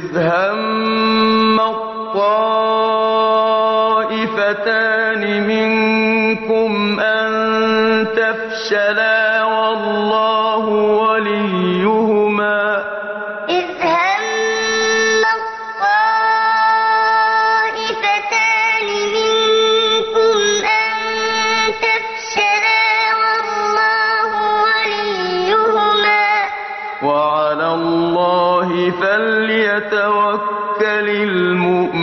إذ هم الطائفتان منكم أن تفشلا والله وعلى الله فليتوكل المؤمنون.